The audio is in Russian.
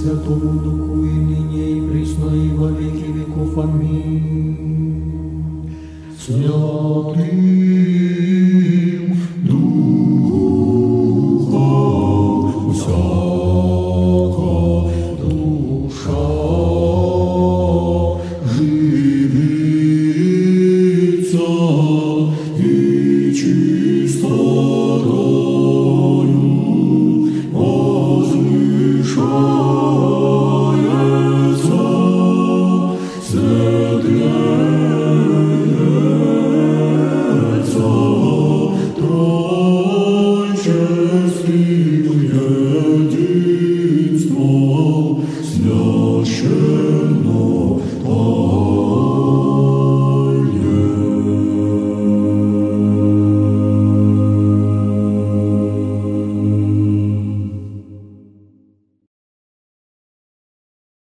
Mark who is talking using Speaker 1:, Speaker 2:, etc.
Speaker 1: Святому Духу, и ныне, и присно, и во веки веков. Аминь.
Speaker 2: Святый